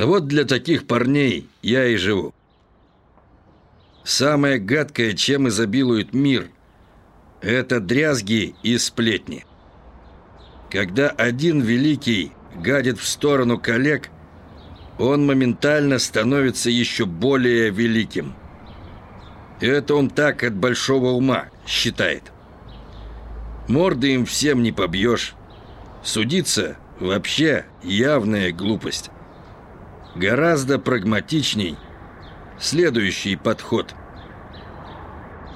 Вот для таких парней я и живу. Самое гадкое, чем изобилует мир, это дрязги и сплетни. Когда один великий гадит в сторону коллег, он моментально становится еще более великим. Это он так от большого ума считает. Морды им всем не побьешь. Судиться вообще явная глупость. Гораздо прагматичней следующий подход.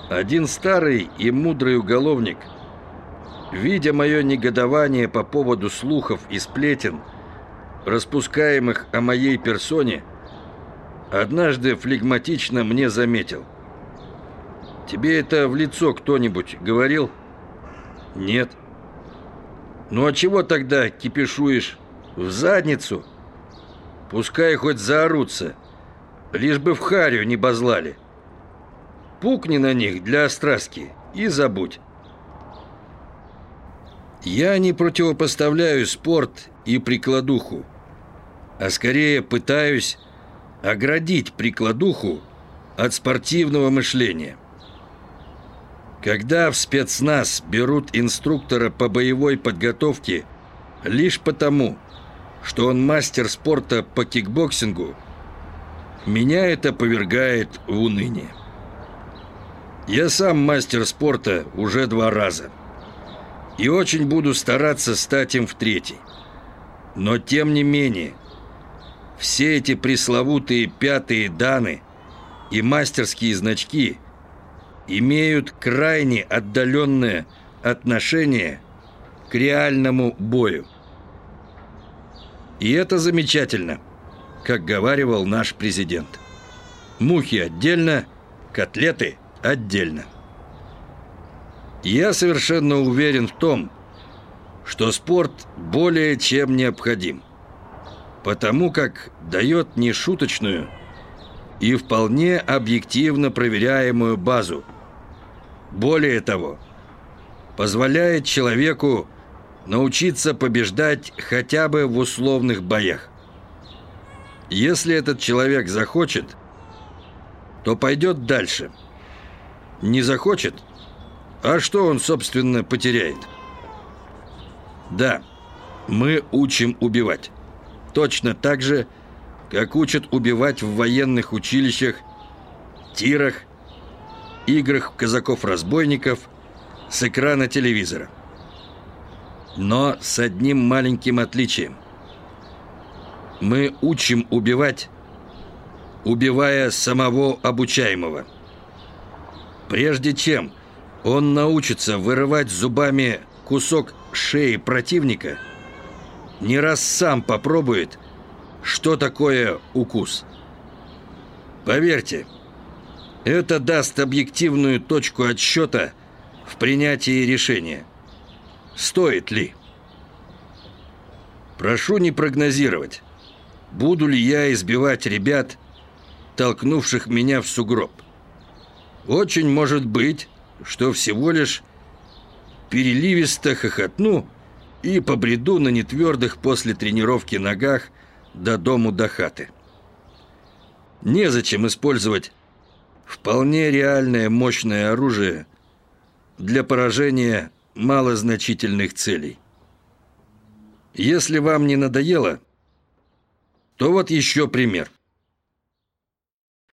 Один старый и мудрый уголовник, видя мое негодование по поводу слухов и сплетен, распускаемых о моей персоне, однажды флегматично мне заметил. «Тебе это в лицо кто-нибудь говорил?» «Нет». «Ну а чего тогда кипишуешь? В задницу?» Пускай хоть заорутся, лишь бы в харю не базлали. Пукни на них для остраски и забудь. Я не противопоставляю спорт и прикладуху, а скорее пытаюсь оградить прикладуху от спортивного мышления. Когда в спецназ берут инструктора по боевой подготовке лишь потому, что он мастер спорта по кикбоксингу, меня это повергает в уныние. Я сам мастер спорта уже два раза. И очень буду стараться стать им в третий. Но тем не менее, все эти пресловутые пятые даны и мастерские значки имеют крайне отдаленное отношение к реальному бою. И это замечательно, как говаривал наш президент. Мухи отдельно, котлеты отдельно. Я совершенно уверен в том, что спорт более чем необходим, потому как дает нешуточную и вполне объективно проверяемую базу. Более того, позволяет человеку научиться побеждать хотя бы в условных боях. Если этот человек захочет, то пойдет дальше. Не захочет, а что он, собственно, потеряет? Да, мы учим убивать. Точно так же, как учат убивать в военных училищах, тирах, играх казаков-разбойников с экрана телевизора но с одним маленьким отличием. Мы учим убивать, убивая самого обучаемого. Прежде чем он научится вырывать зубами кусок шеи противника, не раз сам попробует, что такое укус. Поверьте, это даст объективную точку отсчета в принятии решения – Стоит ли? Прошу не прогнозировать, буду ли я избивать ребят, толкнувших меня в сугроб. Очень может быть, что всего лишь переливисто хохотну и побреду на нетвердых после тренировки ногах до дому до хаты. Незачем использовать вполне реальное мощное оружие для поражения малозначительных целей. Если вам не надоело, то вот еще пример –